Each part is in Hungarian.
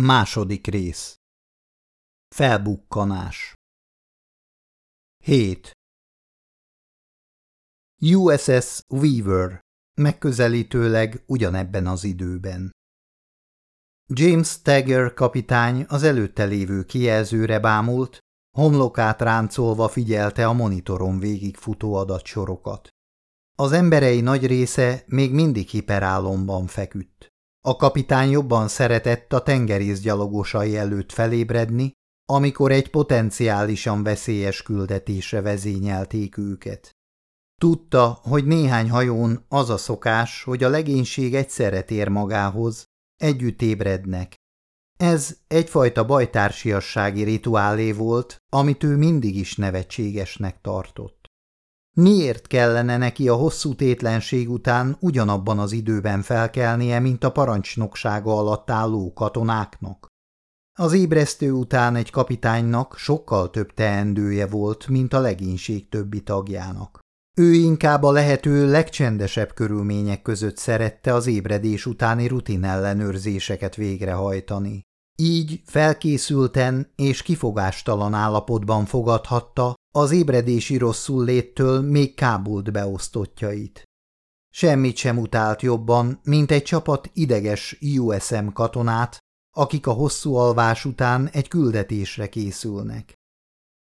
Második rész Felbukkanás 7. USS Weaver megközelítőleg ugyanebben az időben. James Tagger kapitány az előtte lévő kijelzőre bámult, homlokát ráncolva figyelte a monitoron végigfutó adatsorokat. Az emberei nagy része még mindig hiperálomban feküdt. A kapitány jobban szeretett a tengerészgyalogosai előtt felébredni, amikor egy potenciálisan veszélyes küldetésre vezényelték őket. Tudta, hogy néhány hajón az a szokás, hogy a legénység egyszerre tér magához, együtt ébrednek. Ez egyfajta bajtársiassági rituálé volt, amit ő mindig is nevetségesnek tartott. Miért kellene neki a hosszú tétlenség után ugyanabban az időben felkelnie, mint a parancsnoksága alatt álló katonáknak? Az ébresztő után egy kapitánynak sokkal több teendője volt, mint a legénység többi tagjának. Ő inkább a lehető legcsendesebb körülmények között szerette az ébredés utáni rutin ellenőrzéseket végrehajtani. Így felkészülten és kifogástalan állapotban fogadhatta az ébredési rosszul léttől még kábult beosztottjait. Semmit sem utált jobban, mint egy csapat ideges USM katonát, akik a hosszú alvás után egy küldetésre készülnek.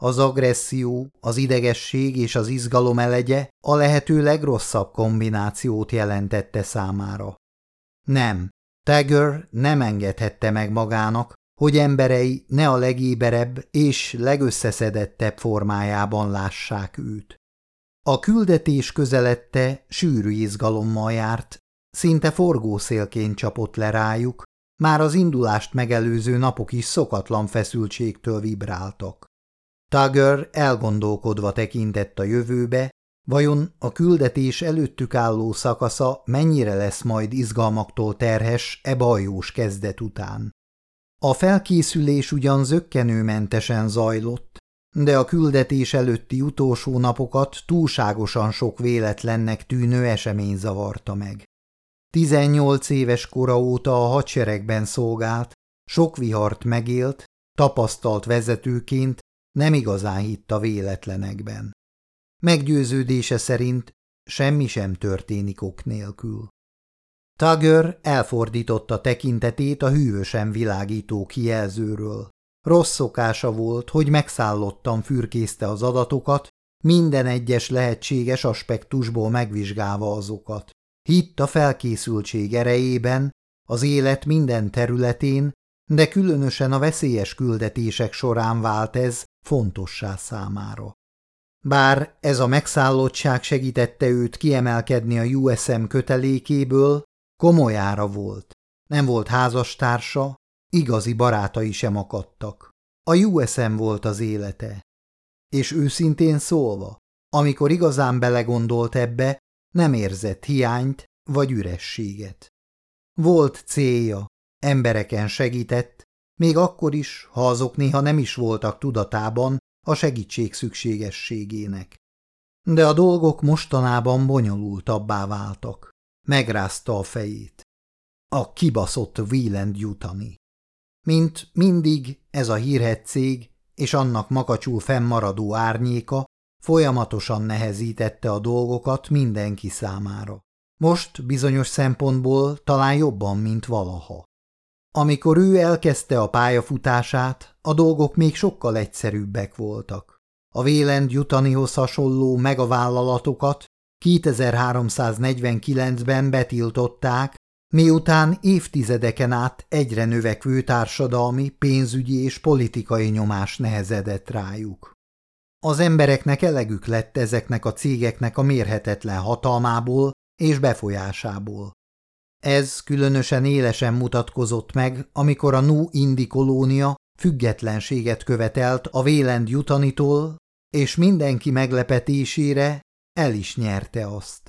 Az agresszió, az idegesség és az izgalom elegye a lehető legrosszabb kombinációt jelentette számára. Nem, Tiger nem engedhette meg magának, hogy emberei ne a legéberebb és legösszeszedettebb formájában lássák őt. A küldetés közelette sűrű izgalommal járt, szinte forgószélként csapott le rájuk, már az indulást megelőző napok is szokatlan feszültségtől vibráltak. Tugger elgondolkodva tekintett a jövőbe, vajon a küldetés előttük álló szakasza mennyire lesz majd izgalmaktól terhes e bajós kezdet után. A felkészülés ugyan zöggenőmentesen zajlott, de a küldetés előtti utolsó napokat túlságosan sok véletlennek tűnő esemény zavarta meg. Tizennyolc éves kora óta a hadseregben szolgált, sok vihart megélt, tapasztalt vezetőként nem igazán hitt a véletlenekben. Meggyőződése szerint semmi sem történik ok nélkül. Tugger elfordította tekintetét a hűvösen világító kijelzőről. Rossz szokása volt, hogy megszállottan fürkészte az adatokat, minden egyes lehetséges aspektusból megvizsgálva azokat. Hitt a felkészültség erejében, az élet minden területén, de különösen a veszélyes küldetések során vált ez fontossá számára. Bár ez a megszállottság segítette őt kiemelkedni a USM kötelékéből, komolyára volt. Nem volt házastársa, igazi barátai sem akadtak. A USM volt az élete. És őszintén szólva, amikor igazán belegondolt ebbe, nem érzett hiányt vagy ürességet. Volt célja, embereken segített, még akkor is, ha azok néha nem is voltak tudatában a segítség szükségességének. De a dolgok mostanában bonyolultabbá váltak. Megrázta a fejét. A kibaszott Wieland jutani. Mint mindig ez a hírhet cég és annak makacsul fennmaradó árnyéka folyamatosan nehezítette a dolgokat mindenki számára. Most bizonyos szempontból talán jobban, mint valaha. Amikor ő elkezdte a pályafutását, a dolgok még sokkal egyszerűbbek voltak. A Vélend jutanihoz hasonló megavállalatokat 2349-ben betiltották, miután évtizedeken át egyre növekvő társadalmi, pénzügyi és politikai nyomás nehezedett rájuk. Az embereknek elegük lett ezeknek a cégeknek a mérhetetlen hatalmából és befolyásából. Ez különösen élesen mutatkozott meg, amikor a New Indi kolónia függetlenséget követelt a Vélend jutanitól, és mindenki meglepetésére el is nyerte azt.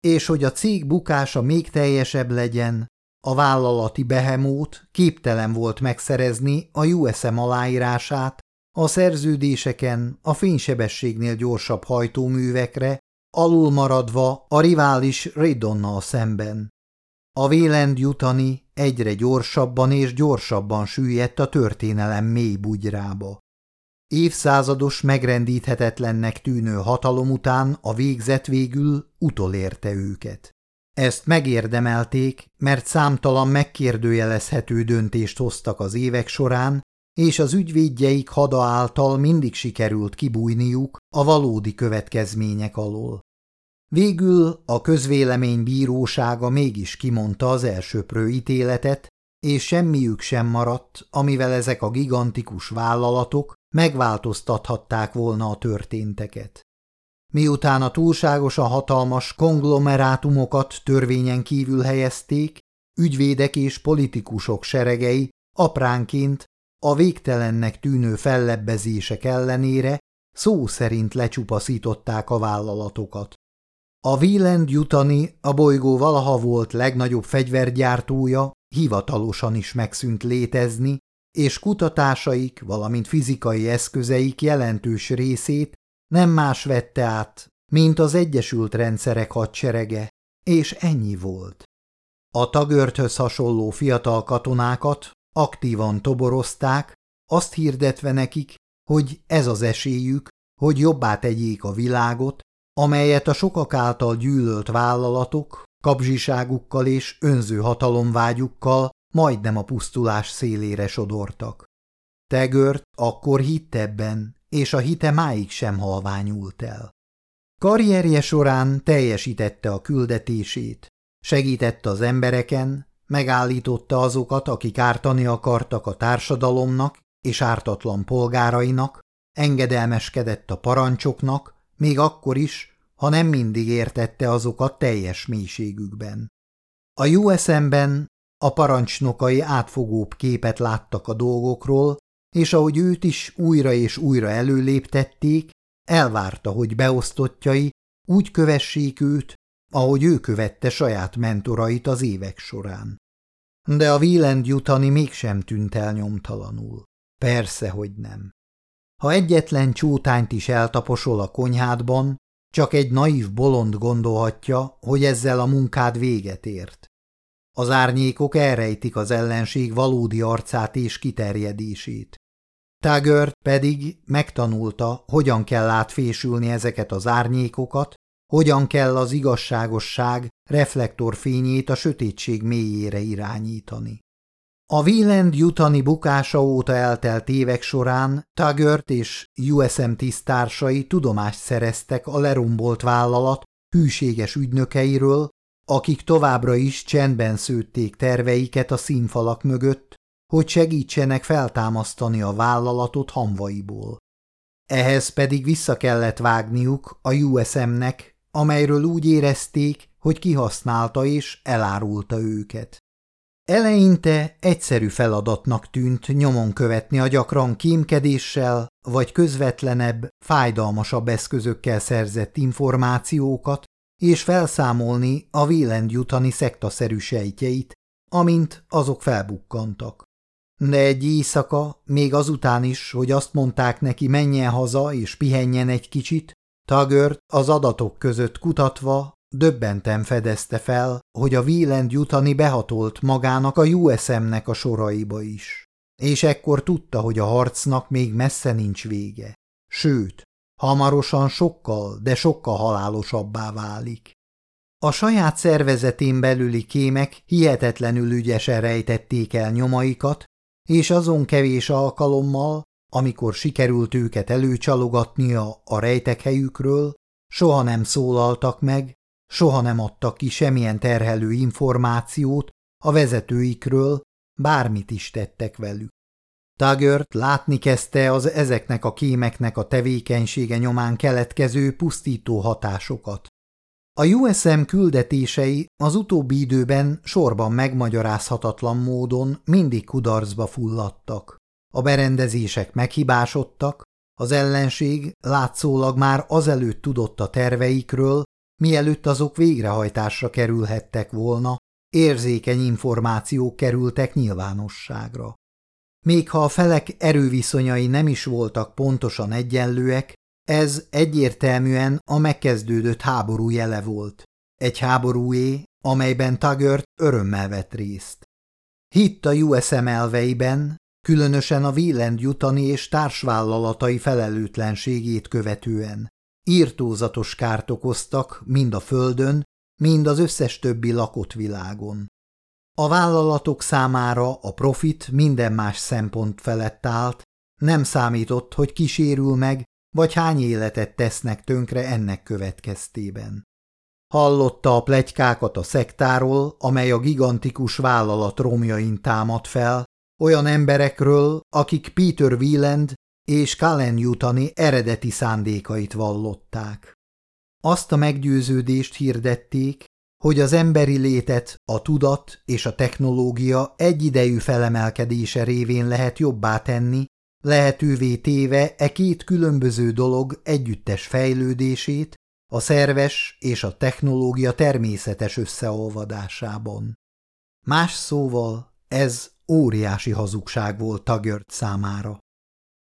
És hogy a cég bukása még teljesebb legyen, a vállalati behemót képtelen volt megszerezni a USM aláírását a szerződéseken a fénysebességnél gyorsabb hajtóművekre, alul maradva a rivális Redonnal szemben. A Vélend jutani egyre gyorsabban és gyorsabban süllyedt a történelem mély bugyrába. Évszázados megrendíthetetlennek tűnő hatalom után a végzet végül utolérte őket. Ezt megérdemelték, mert számtalan megkérdőjelezhető döntést hoztak az évek során, és az ügyvédjeik hada által mindig sikerült kibújniuk a valódi következmények alól. Végül a közvélemény bírósága mégis kimondta az elsőprő ítéletet, és semmiük sem maradt, amivel ezek a gigantikus vállalatok megváltoztathatták volna a történteket. Miután a túlságosan hatalmas konglomerátumokat törvényen kívül helyezték, ügyvédek és politikusok seregei apránként a végtelennek tűnő fellebbezések ellenére szó szerint lecsupaszították a vállalatokat. A Wieland jutani a bolygó valaha volt legnagyobb fegyvergyártója hivatalosan is megszűnt létezni, és kutatásaik, valamint fizikai eszközeik jelentős részét nem más vette át, mint az Egyesült Rendszerek hadserege, és ennyi volt. A tagörthöz hasonló fiatal katonákat aktívan toborozták, azt hirdetve nekik, hogy ez az esélyük, hogy jobbá tegyék a világot, amelyet a sokak által gyűlölt vállalatok kapzsiságukkal és önző hatalomvágyukkal majdnem a pusztulás szélére sodortak. Tegört akkor hitt ebben, és a hite máig sem halványult el. Karrierje során teljesítette a küldetését, segítette az embereken, megállította azokat, akik ártani akartak a társadalomnak és ártatlan polgárainak, engedelmeskedett a parancsoknak, még akkor is, ha nem mindig értette azokat teljes mélységükben. A USM-ben a parancsnokai átfogóbb képet láttak a dolgokról, és ahogy őt is újra és újra előléptették, elvárta, hogy beosztottjai úgy kövessék őt, ahogy ő követte saját mentorait az évek során. De a Wieland jutani mégsem tűnt el nyomtalanul. Persze, hogy nem. Ha egyetlen csótányt is eltaposol a konyhádban, csak egy naív bolond gondolhatja, hogy ezzel a munkád véget ért. Az árnyékok elrejtik az ellenség valódi arcát és kiterjedését. Taggart pedig megtanulta, hogyan kell átfésülni ezeket az árnyékokat, hogyan kell az igazságosság reflektorfényét a sötétség mélyére irányítani. A Wieland jutani bukása óta eltelt évek során Taggart és USM tisztársai tudomást szereztek a lerombolt vállalat hűséges ügynökeiről, akik továbbra is csendben szőtték terveiket a színfalak mögött, hogy segítsenek feltámasztani a vállalatot hamvaiból. Ehhez pedig vissza kellett vágniuk a USM-nek, amelyről úgy érezték, hogy kihasználta és elárulta őket. Eleinte egyszerű feladatnak tűnt nyomon követni a gyakran kémkedéssel vagy közvetlenebb, fájdalmasabb eszközökkel szerzett információkat, és felszámolni a Vélend jutani szektaszerű sejtjeit, amint azok felbukkantak. De egy éjszaka, még azután is, hogy azt mondták neki menjen haza és pihenjen egy kicsit, Taggart az adatok között kutatva Döbbenten fedezte fel, hogy a Wieland jutani behatolt magának a USM-nek a soraiba is. És ekkor tudta, hogy a harcnak még messze nincs vége. Sőt, hamarosan sokkal, de sokkal halálosabbá válik. A saját szervezetén belüli kémek hihetetlenül ügyesen rejtették el nyomaikat, és azon kevés alkalommal, amikor sikerült őket előcsalogatnia a rejtek helyükről, soha nem szólaltak meg, Soha nem adtak ki semmilyen terhelő információt a vezetőikről, bármit is tettek velük. Taggart látni kezdte az ezeknek a kémeknek a tevékenysége nyomán keletkező pusztító hatásokat. A USM küldetései az utóbbi időben sorban megmagyarázhatatlan módon mindig kudarcba fulladtak. A berendezések meghibásodtak, az ellenség látszólag már azelőtt tudott a terveikről, Mielőtt azok végrehajtásra kerülhettek volna, érzékeny információk kerültek nyilvánosságra. Még ha a felek erőviszonyai nem is voltak pontosan egyenlőek, ez egyértelműen a megkezdődött háború jele volt. Egy háborúé, amelyben Taggart örömmel vett részt. Hitt a USM elveiben, különösen a Wieland jutani és társvállalatai felelőtlenségét követően. Írtózatos kárt okoztak mind a földön, mind az összes többi lakott világon. A vállalatok számára a profit minden más szempont felett állt, nem számított, hogy kísérül meg, vagy hány életet tesznek tönkre ennek következtében. Hallotta a plegykákat a szektáról, amely a gigantikus vállalat romjain támad fel, olyan emberekről, akik Peter Wieland és Kalen Jutani eredeti szándékait vallották. Azt a meggyőződést hirdették, hogy az emberi létet a tudat és a technológia egyidejű felemelkedése révén lehet jobbá tenni, lehetővé téve e két különböző dolog együttes fejlődését a szerves és a technológia természetes összeolvadásában. Más szóval ez óriási hazugság volt Taggart számára.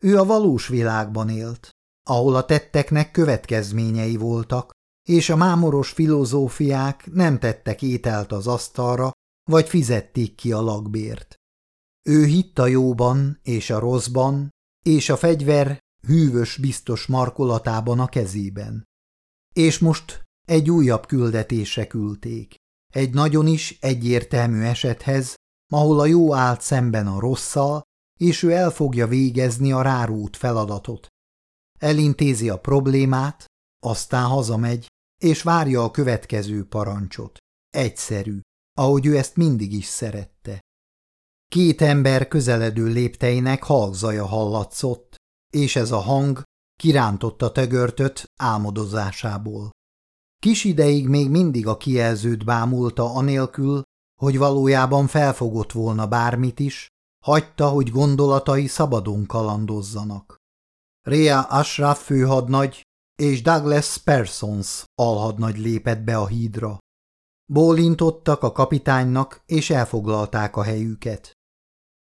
Ő a valós világban élt, ahol a tetteknek következményei voltak, és a mámoros filozófiák nem tettek ételt az asztalra, vagy fizették ki a lakbért. Ő hitt a jóban és a rosszban, és a fegyver hűvös biztos markolatában a kezében. És most egy újabb küldetésre küldték. Egy nagyon is egyértelmű esethez, ahol a jó állt szemben a rosszal, és ő el fogja végezni a rárút feladatot. Elintézi a problémát, aztán hazamegy, és várja a következő parancsot. Egyszerű, ahogy ő ezt mindig is szerette. Két ember közeledő lépteinek halkzaja hallatszott, és ez a hang kirántotta tegörtöt álmodozásából. Kis ideig még mindig a kijelzőt bámulta anélkül, hogy valójában felfogott volna bármit is, hagyta, hogy gondolatai szabadon kalandozzanak. Rea Ashraf főhadnagy és Douglas Persons alhadnagy lépett be a hídra. Bólintottak a kapitánynak, és elfoglalták a helyüket.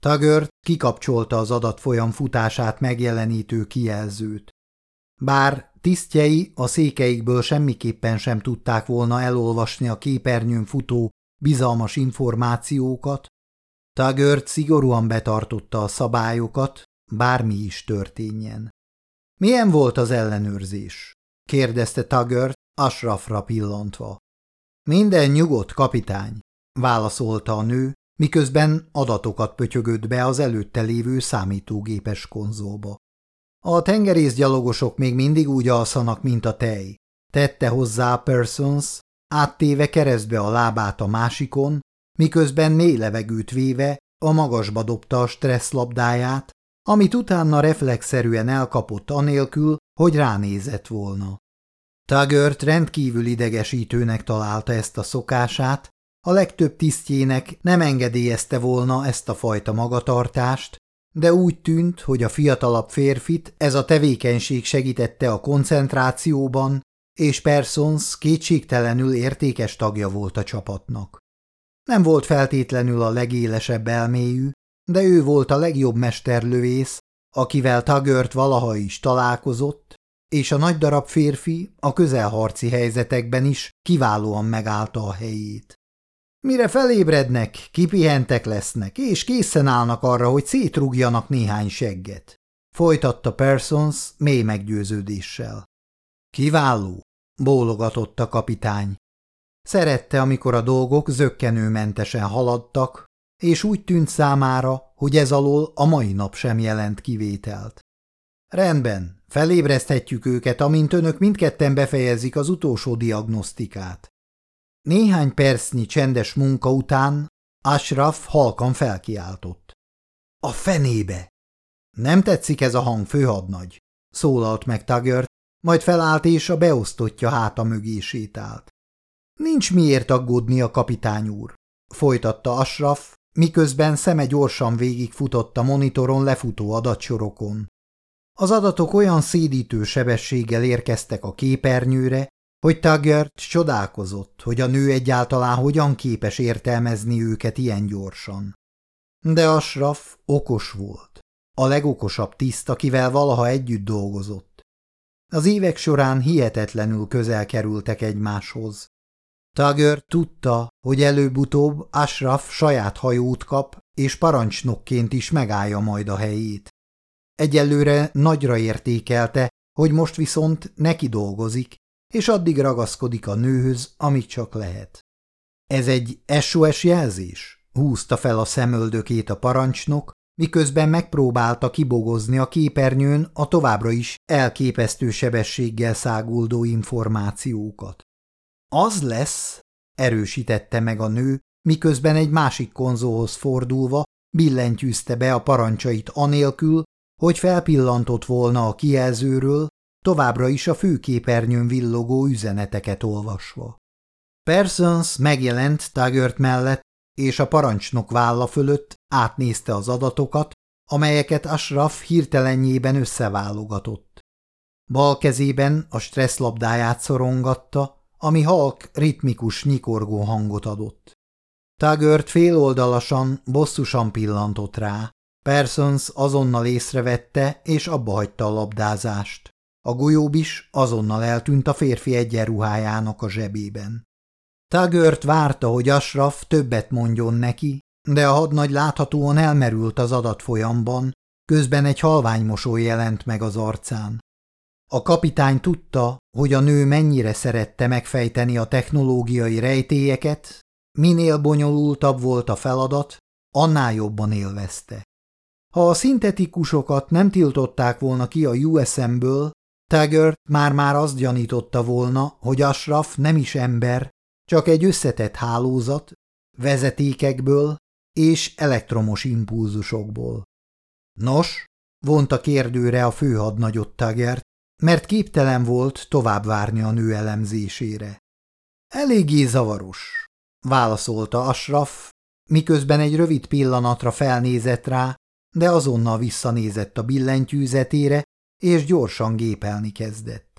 Tagört kikapcsolta az adatfolyam futását megjelenítő kijelzőt. Bár tisztjei a székeikből semmiképpen sem tudták volna elolvasni a képernyőn futó bizalmas információkat, Tagört szigorúan betartotta a szabályokat, bármi is történjen. Milyen volt az ellenőrzés? kérdezte Tagört, Ashrafra pillantva. Minden nyugodt, kapitány, válaszolta a nő, miközben adatokat pötyögött be az előtte lévő számítógépes konzolba. A tengerészgyalogosok még mindig úgy alszanak, mint a tej. Tette hozzá Persons, áttéve keresztbe a lábát a másikon, miközben mély levegőt véve a magasba dobta a stresszlabdáját, amit utána reflexzerűen elkapott anélkül, hogy ránézett volna. Taggart rendkívül idegesítőnek találta ezt a szokását, a legtöbb tisztjének nem engedélyezte volna ezt a fajta magatartást, de úgy tűnt, hogy a fiatalabb férfit ez a tevékenység segítette a koncentrációban, és Persons kétségtelenül értékes tagja volt a csapatnak. Nem volt feltétlenül a legélesebb elméjű, de ő volt a legjobb mesterlövész, akivel Tagört valaha is találkozott, és a nagy darab férfi a közelharci helyzetekben is kiválóan megállta a helyét. Mire felébrednek, kipihentek lesznek, és készen állnak arra, hogy szétrúgjanak néhány segget. Folytatta Persons mély meggyőződéssel. Kiváló, bólogatott a kapitány. Szerette, amikor a dolgok zöggenőmentesen haladtak, és úgy tűnt számára, hogy ez alól a mai nap sem jelent kivételt. Rendben, felébreszthetjük őket, amint önök mindketten befejezik az utolsó diagnosztikát. Néhány percnyi csendes munka után Ashraf halkan felkiáltott. A fenébe! Nem tetszik ez a hang, főhadnagy, szólalt meg Taggart, majd felállt és a beosztottja háta mögé sétált. Nincs miért aggódni a kapitány úr, folytatta Ashraf, miközben szeme gyorsan végigfutott a monitoron lefutó adatsorokon. Az adatok olyan szédítő sebességgel érkeztek a képernyőre, hogy Taggart csodálkozott, hogy a nő egyáltalán hogyan képes értelmezni őket ilyen gyorsan. De Ashraf okos volt, a legokosabb tiszt, akivel valaha együtt dolgozott. Az évek során hihetetlenül közel kerültek egymáshoz. Taggart tudta, hogy előbb-utóbb Ashraf saját hajót kap, és parancsnokként is megállja majd a helyét. Egyelőre nagyra értékelte, hogy most viszont neki dolgozik, és addig ragaszkodik a nőhöz, amit csak lehet. Ez egy SOS jelzés? Húzta fel a szemöldökét a parancsnok, miközben megpróbálta kibogozni a képernyőn a továbbra is elképesztő sebességgel száguldó információkat. Az lesz, erősítette meg a nő, miközben egy másik konzóhoz fordulva billentyűzte be a parancsait anélkül, hogy felpillantott volna a kijelzőről, továbbra is a főképernyőn villogó üzeneteket olvasva. Persons megjelent Taggart mellett, és a parancsnok válla fölött átnézte az adatokat, amelyeket Ashraf hirtelenjében összeválogatott. Bal kezében a stresszlabdáját szorongatta, ami halk ritmikus nyikorgó hangot adott. Taggart féloldalasan, bosszusan pillantott rá. Persons azonnal észrevette, és abba hagyta a labdázást. A golyób is azonnal eltűnt a férfi egyenruhájának a zsebében. Taggart várta, hogy Ashraf többet mondjon neki, de a hadnagy láthatóan elmerült az adatfolyamban, közben egy halvány mosoly jelent meg az arcán. A kapitány tudta, hogy a nő mennyire szerette megfejteni a technológiai rejtélyeket, minél bonyolultabb volt a feladat, annál jobban élvezte. Ha a szintetikusokat nem tiltották volna ki a USM-ből, Taggart már-már azt gyanította volna, hogy Ashraf nem is ember, csak egy összetett hálózat, vezetékekből és elektromos impulzusokból. Nos, vonta kérdőre a főhadnagyot Taggart, mert képtelen volt tovább várni a nő elemzésére. Eléggé zavaros, válaszolta Asraf, miközben egy rövid pillanatra felnézett rá, de azonnal visszanézett a billentyűzetére, és gyorsan gépelni kezdett.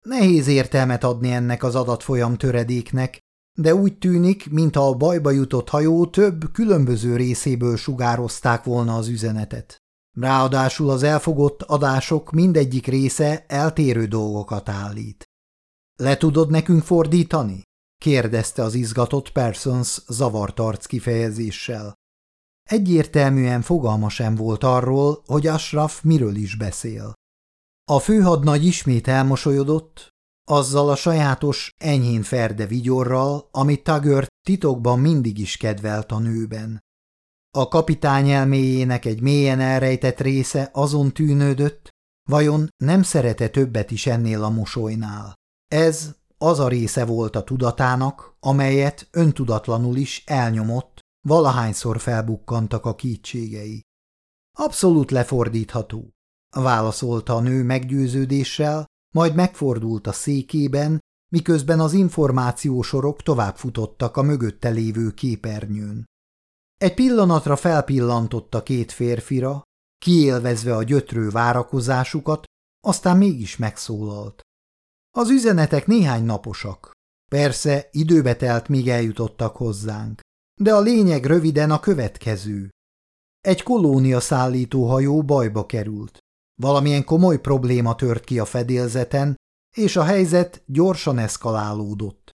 Nehéz értelmet adni ennek az adatfolyam töredéknek, de úgy tűnik, mintha a bajba jutott hajó több különböző részéből sugározták volna az üzenetet. Ráadásul az elfogott adások mindegyik része eltérő dolgokat állít. Le tudod nekünk fordítani? kérdezte az izgatott Persons zavart arc kifejezéssel. Egyértelműen fogalma sem volt arról, hogy Ashraf miről is beszél. A főhadnagy ismét elmosolyodott, azzal a sajátos, enyhén ferde vigyorral, amit Taggart titokban mindig is kedvelt a nőben. A kapitány elméjének egy mélyen elrejtett része azon tűnődött, vajon nem szerete többet is ennél a mosolynál. Ez az a része volt a tudatának, amelyet öntudatlanul is elnyomott, valahányszor felbukkantak a kétségei. Abszolút lefordítható, válaszolta a nő meggyőződéssel, majd megfordult a székében, miközben az információsorok továbbfutottak a mögötte lévő képernyőn. Egy pillanatra felpillantott a két férfira, kiélvezve a gyötrő várakozásukat, aztán mégis megszólalt. Az üzenetek néhány naposak. Persze időbe telt, míg eljutottak hozzánk. De a lényeg röviden a következő. Egy kolónia szállító hajó bajba került. Valamilyen komoly probléma tört ki a fedélzeten, és a helyzet gyorsan eszkalálódott.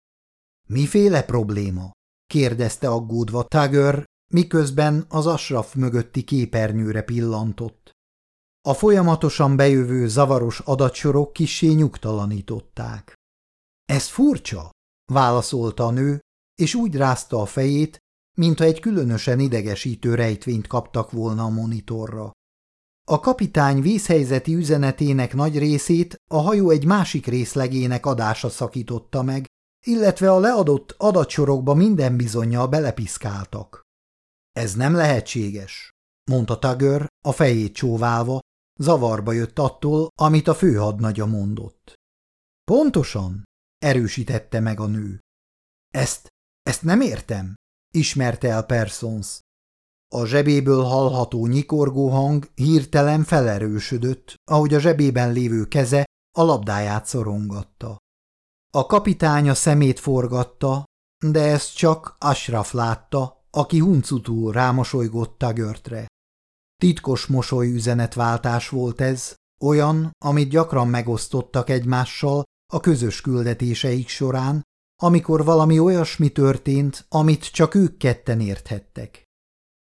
Miféle probléma? kérdezte aggódva Tagger, miközben az asraf mögötti képernyőre pillantott. A folyamatosan bejövő zavaros adatsorok kissé nyugtalanították. Ez furcsa, válaszolta a nő, és úgy rázta a fejét, mintha egy különösen idegesítő rejtvényt kaptak volna a monitorra. A kapitány vízhelyzeti üzenetének nagy részét a hajó egy másik részlegének adása szakította meg, illetve a leadott adatsorokba minden bizonyal belepiszkáltak. Ez nem lehetséges, mondta Tagör, a fejét csóválva, zavarba jött attól, amit a főhadnagya mondott. Pontosan, erősítette meg a nő. Ezt, ezt nem értem, ismerte el Persons. A zsebéből hallható nyikorgó hang hirtelen felerősödött, ahogy a zsebében lévő keze a labdáját szorongatta. A kapitány a szemét forgatta, de ezt csak Ashraf látta, aki huncutul rámosolygott Tagörtre. Titkos mosoly üzenetváltás volt ez, olyan, amit gyakran megosztottak egymással a közös küldetéseik során, amikor valami olyasmi történt, amit csak ők ketten érthettek.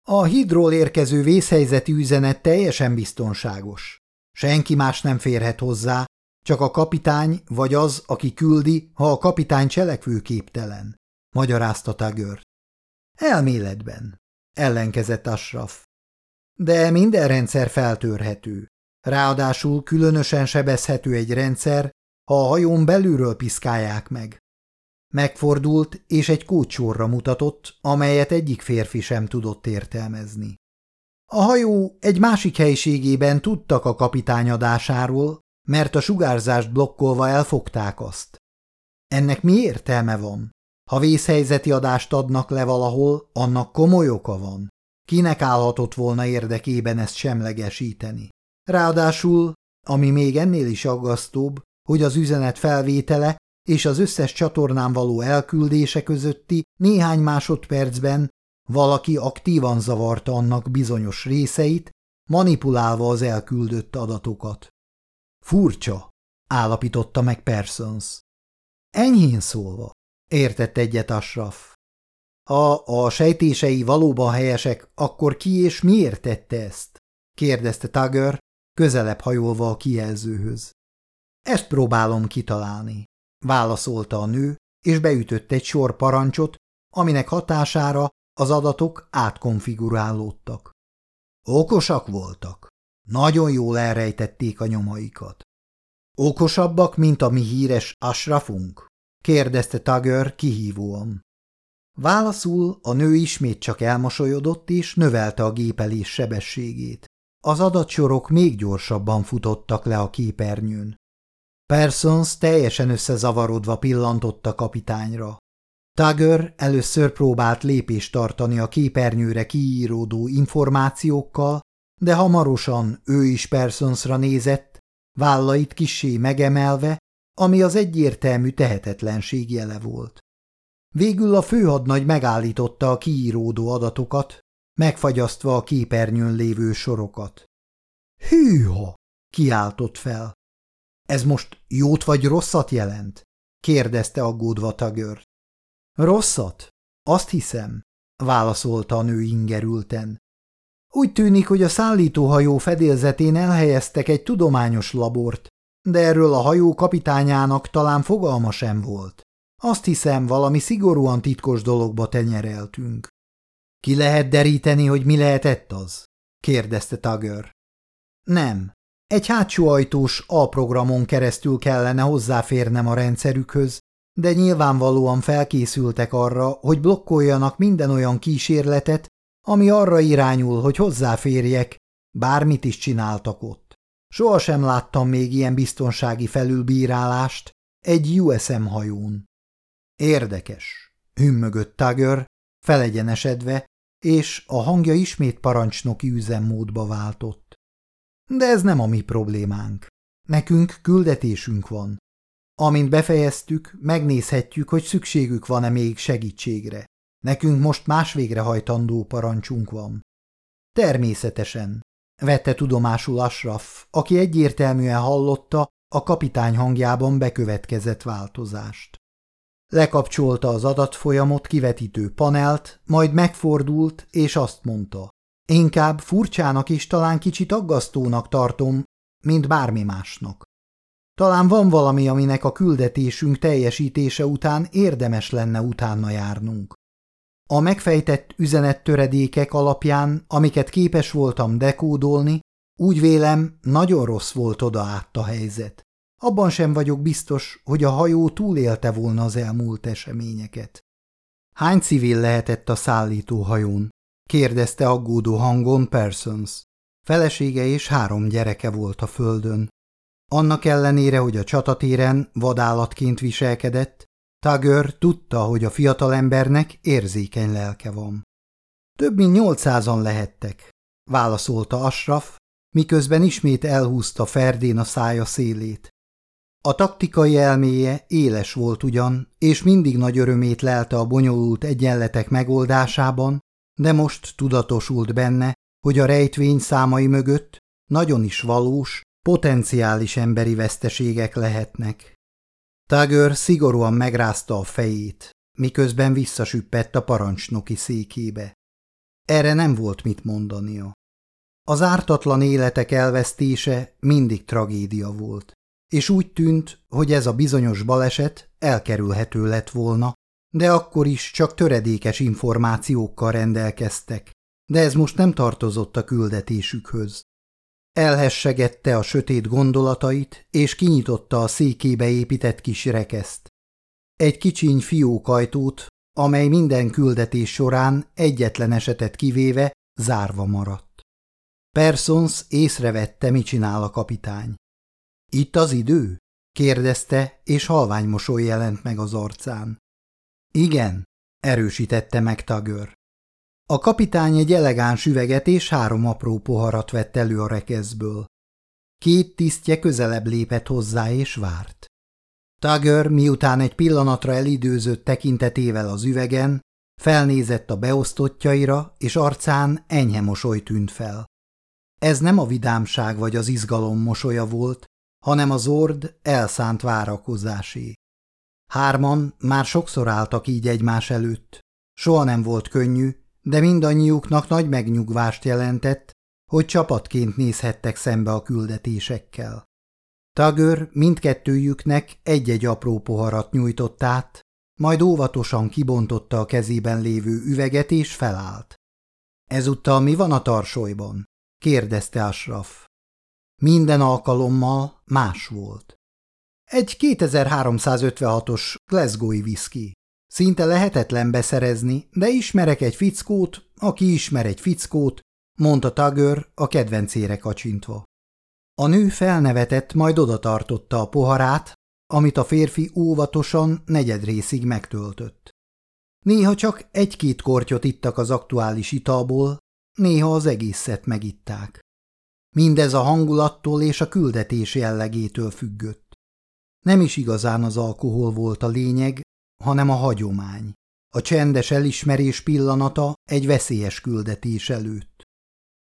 A hidról érkező vészhelyzeti üzenet teljesen biztonságos. Senki más nem férhet hozzá, csak a kapitány vagy az, aki küldi, ha a kapitány cselekvőképtelen, magyarázta Tagör. Elméletben, ellenkezett Ashraf. De minden rendszer feltörhető. Ráadásul különösen sebezhető egy rendszer, ha a hajón belülről piszkálják meg. Megfordult, és egy kócsorra mutatott, amelyet egyik férfi sem tudott értelmezni. A hajó egy másik helyiségében tudtak a kapitány adásáról, mert a sugárzást blokkolva elfogták azt. Ennek mi értelme van? Ha vészhelyzeti adást adnak le valahol, annak komoly oka van. Kinek állhatott volna érdekében ezt semlegesíteni? Ráadásul, ami még ennél is aggasztóbb, hogy az üzenet felvétele és az összes csatornán való elküldése közötti néhány másodpercben valaki aktívan zavarta annak bizonyos részeit, manipulálva az elküldött adatokat. Furcsa, állapította meg Persons. Enyhén szólva, értett egyet Ashraf. Ha a sejtései valóban helyesek, akkor ki és miért tette ezt? kérdezte Tugger, közelebb hajolva a kijelzőhöz. Ezt próbálom kitalálni, válaszolta a nő, és beütött egy sor parancsot, aminek hatására az adatok átkonfigurálódtak. Okosak voltak. Nagyon jól elrejtették a nyomaikat. Okosabbak, mint a mi híres Ashrafunk? Kérdezte Tagör kihívóan. Válaszul a nő ismét csak elmosolyodott és növelte a gépelés sebességét. Az adatsorok még gyorsabban futottak le a képernyőn. Persons teljesen összezavarodva pillantott a kapitányra. Tugger először próbált lépést tartani a képernyőre kiíródó információkkal, de hamarosan ő is Personsra nézett, vállait kissé megemelve, ami az egyértelmű tehetetlenség jele volt. Végül a főhadnagy megállította a kiíródó adatokat, megfagyasztva a képernyőn lévő sorokat. Hűha! kiáltott fel. Ez most jót vagy rosszat jelent? kérdezte aggódva Tagör. Rosszat? Azt hiszem, válaszolta a nő ingerülten. Úgy tűnik, hogy a szállítóhajó fedélzetén elhelyeztek egy tudományos labort, de erről a hajó kapitányának talán fogalma sem volt. Azt hiszem, valami szigorúan titkos dologba tenyereltünk. Ki lehet deríteni, hogy mi lehetett az? kérdezte Tagger. Nem. Egy hátsó ajtós A-programon keresztül kellene hozzáférnem a rendszerükhöz, de nyilvánvalóan felkészültek arra, hogy blokkoljanak minden olyan kísérletet, ami arra irányul, hogy hozzáférjek, bármit is csináltak ott. Sohasem láttam még ilyen biztonsági felülbírálást egy USM hajón. Érdekes, hümmögött Tugger, felegyenesedve, és a hangja ismét parancsnoki üzemmódba váltott. De ez nem a mi problémánk. Nekünk küldetésünk van. Amint befejeztük, megnézhetjük, hogy szükségük van-e még segítségre. Nekünk most más végrehajtandó parancsunk van. Természetesen, vette tudomásul Ashraf, aki egyértelműen hallotta a kapitány hangjában bekövetkezett változást. Lekapcsolta az adatfolyamot kivetítő panelt, majd megfordult, és azt mondta. Inkább furcsának és talán kicsit aggasztónak tartom, mint bármi másnak. Talán van valami, aminek a küldetésünk teljesítése után érdemes lenne utána járnunk. A megfejtett üzenettöredékek alapján, amiket képes voltam dekódolni, úgy vélem, nagyon rossz volt oda át a helyzet. Abban sem vagyok biztos, hogy a hajó túlélte volna az elmúlt eseményeket. Hány civil lehetett a szállítóhajón? kérdezte aggódó hangon Persons. Felesége és három gyereke volt a földön. Annak ellenére, hogy a csatatéren vadállatként viselkedett, Tagör tudta, hogy a fiatalembernek érzékeny lelke van. Több mint nyolcszázan lehettek, válaszolta Asraf, miközben ismét elhúzta Ferdén a szája szélét. A taktikai elméje éles volt ugyan, és mindig nagy örömét lelte a bonyolult egyenletek megoldásában, de most tudatosult benne, hogy a rejtvény számai mögött nagyon is valós, potenciális emberi veszteségek lehetnek. Tagör szigorúan megrázta a fejét, miközben visszasüppett a parancsnoki székébe. Erre nem volt mit mondania. Az ártatlan életek elvesztése mindig tragédia volt, és úgy tűnt, hogy ez a bizonyos baleset elkerülhető lett volna, de akkor is csak töredékes információkkal rendelkeztek, de ez most nem tartozott a küldetésükhöz. Elhessegette a sötét gondolatait, és kinyitotta a székébe épített kis rekeszt. Egy kicsiny fiókajtót, amely minden küldetés során egyetlen esetet kivéve zárva maradt. Persons észrevette, mit csinál a kapitány. – Itt az idő? – kérdezte, és halvány mosoly jelent meg az arcán. – Igen – erősítette meg Tagör. A kapitány egy elegáns üveget és három apró poharat vett elő a rekeszből. Két tisztje közelebb lépett hozzá és várt. Tagger, miután egy pillanatra elidőzött tekintetével az üvegen, felnézett a beosztottjaira, és arcán enyhe mosoly tűnt fel. Ez nem a vidámság vagy az izgalom mosolya volt, hanem az ord elszánt várakozásé. Hárman már sokszor álltak így egymás előtt. Soha nem volt könnyű, de mindannyiuknak nagy megnyugvást jelentett, hogy csapatként nézhettek szembe a küldetésekkel. Tagör mindkettőjüknek egy-egy apró poharat nyújtott át, majd óvatosan kibontotta a kezében lévő üveget és felállt. Ezúttal mi van a tarsolyban? kérdezte Ashraf. Minden alkalommal más volt. Egy 2356-os Glasgow-i viszki. Szinte lehetetlen beszerezni, de ismerek egy fickót, aki ismer egy fickót, mondta Tagör a kedvencére kacsintva. A nő felnevetett, majd odatartotta a poharát, amit a férfi óvatosan negyed részig megtöltött. Néha csak egy-két kortyot ittak az aktuális italból, néha az egészet megitták. Mindez a hangulattól és a küldetés jellegétől függött. Nem is igazán az alkohol volt a lényeg, hanem a hagyomány, a csendes elismerés pillanata egy veszélyes küldetés előtt.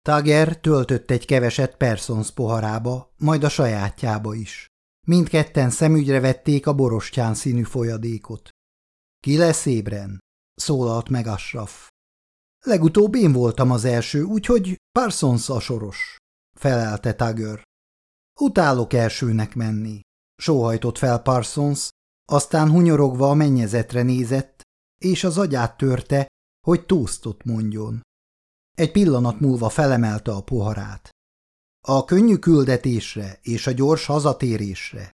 Tager töltött egy keveset Persons poharába, majd a sajátjába is. Mindketten szemügyre vették a borostyán színű folyadékot. Ki lesz ébren? szólalt meg Ashraf. Legutóbb én voltam az első, úgyhogy Parsons a soros, felelte Tager. Utálok elsőnek menni, sóhajtott fel Parsons, aztán hunyorogva a mennyezetre nézett, és az agyát törte, hogy tóztot mondjon. Egy pillanat múlva felemelte a poharát. A könnyű küldetésre és a gyors hazatérésre.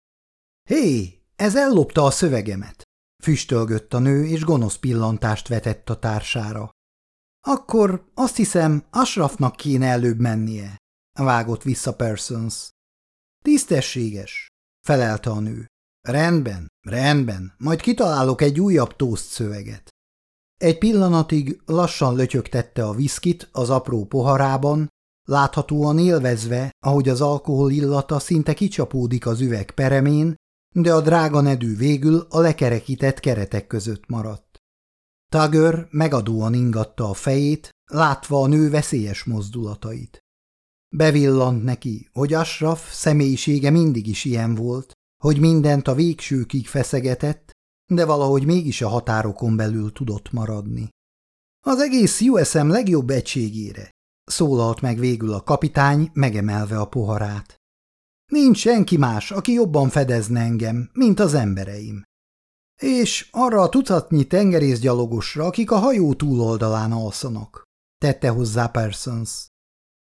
Hé, ez ellopta a szövegemet! Füstölgött a nő, és gonosz pillantást vetett a társára. Akkor azt hiszem, Ashrafnak kéne előbb mennie, vágott vissza Persons. Tisztességes, felelte a nő. Rendben, rendben, majd kitalálok egy újabb tószt szöveget. Egy pillanatig lassan lötyögtette a viszkit az apró poharában, láthatóan élvezve, ahogy az alkohol illata szinte kicsapódik az üveg peremén, de a drága nedű végül a lekerekített keretek között maradt. Tagör megadóan ingatta a fejét, látva a nő veszélyes mozdulatait. Bevillant neki, hogy Ashraf személyisége mindig is ilyen volt, hogy mindent a végsőkig feszegetett, de valahogy mégis a határokon belül tudott maradni. Az egész USM legjobb egységére, szólalt meg végül a kapitány, megemelve a poharát. Nincs senki más, aki jobban fedezne engem, mint az embereim. És arra a tucatnyi tengerészgyalogosra, akik a hajó túloldalán alszanak, tette hozzá Persons.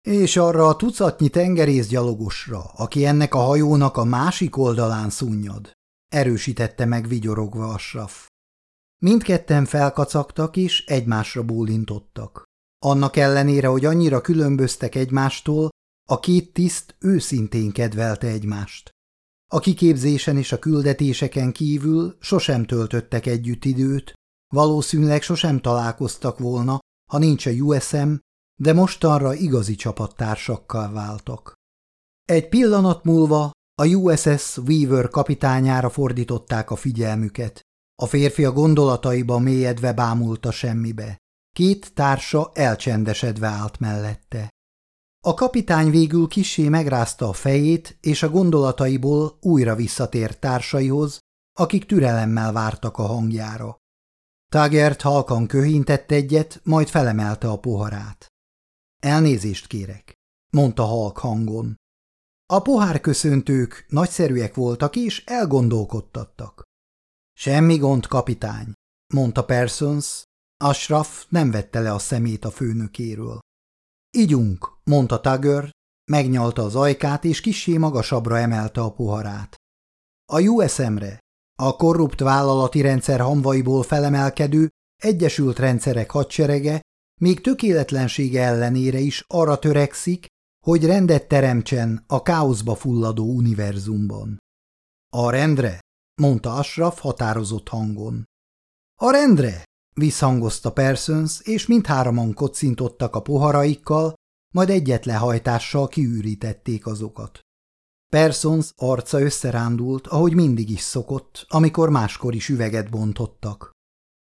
És arra a tucatnyi tengerészgyalogosra, aki ennek a hajónak a másik oldalán szunnyad, erősítette meg vigyorogva Asraf. Mindketten felkacagtak és egymásra bólintottak. Annak ellenére, hogy annyira különböztek egymástól, a két tiszt őszintén kedvelte egymást. A kiképzésen és a küldetéseken kívül sosem töltöttek együtt időt, valószínűleg sosem találkoztak volna, ha nincs a USM, de mostanra igazi csapattársakkal váltak. Egy pillanat múlva a USS Weaver kapitányára fordították a figyelmüket. A férfi a gondolataiba mélyedve bámult a semmibe. Két társa elcsendesedve állt mellette. A kapitány végül kisé megrázta a fejét, és a gondolataiból újra visszatért társaihoz, akik türelemmel vártak a hangjára. Tagert halkan köhintett egyet, majd felemelte a poharát. Elnézést kérek, mondta halk hangon. A pohárköszöntők nagyszerűek voltak és elgondolkodtattak. Semmi gond, kapitány, mondta Persons, Ashraf nem vette le a szemét a főnökéről. Igyunk, mondta Tagger, megnyalta az ajkát és kissé magasabbra emelte a poharát. A USM-re, a korrupt vállalati rendszer hamvaiból felemelkedő Egyesült Rendszerek hadserege még tökéletlensége ellenére is arra törekszik, hogy rendet teremtsen a káoszba fulladó univerzumban. A rendre, mondta Ashraf határozott hangon. A rendre, visszhangozta Persons, és mindhárman kocintottak a poharaikkal, majd egyetlen hajtással kiürítették azokat. Persons arca összerándult, ahogy mindig is szokott, amikor máskor is üveget bontottak.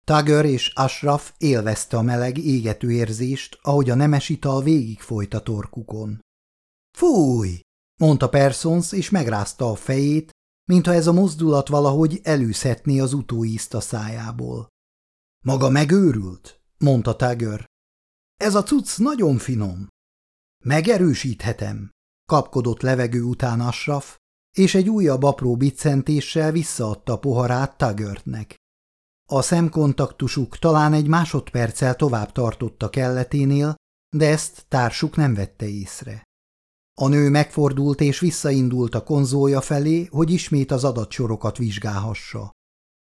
Tugger és Ashraf élvezte a meleg, égető érzést, ahogy a nemes ital végig folyt a torkukon. Fúj! mondta Persons, és megrázta a fejét, mintha ez a mozdulat valahogy elűszhetné az utóízt a szájából. Maga megőrült? mondta Tugger. Ez a cucc nagyon finom. Megerősíthetem, kapkodott levegő után Asraf, és egy újabb apró biccentéssel visszaadta a poharát Tuggertnek. A szemkontaktusuk talán egy másodperccel tovább tartott a kelleténél, de ezt társuk nem vette észre. A nő megfordult és visszaindult a konzolja felé, hogy ismét az adatsorokat vizsgálhassa.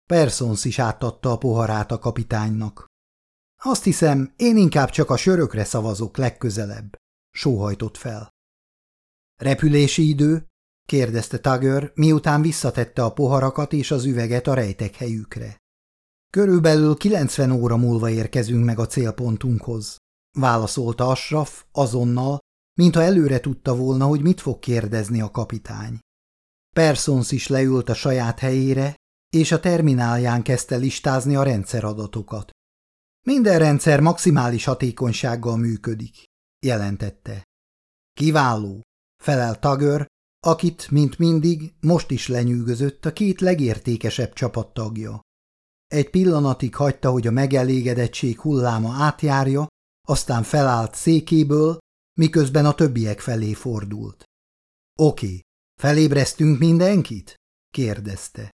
Persons is átadta a poharát a kapitánynak. Azt hiszem, én inkább csak a sörökre szavazok legközelebb, sóhajtott fel. Repülési idő? kérdezte Tagger, miután visszatette a poharakat és az üveget a rejtek helyükre. Körülbelül 90 óra múlva érkezünk meg a célpontunkhoz, válaszolta Asraf azonnal, mintha előre tudta volna, hogy mit fog kérdezni a kapitány. Persons is leült a saját helyére, és a terminálján kezdte listázni a rendszeradatokat. Minden rendszer maximális hatékonysággal működik, jelentette. Kiváló, felel Tagör, akit, mint mindig, most is lenyűgözött a két legértékesebb csapattagja. Egy pillanatig hagyta, hogy a megelégedettség hulláma átjárja, aztán felállt székéből, miközben a többiek felé fordult. Oké, felébreztünk mindenkit? kérdezte.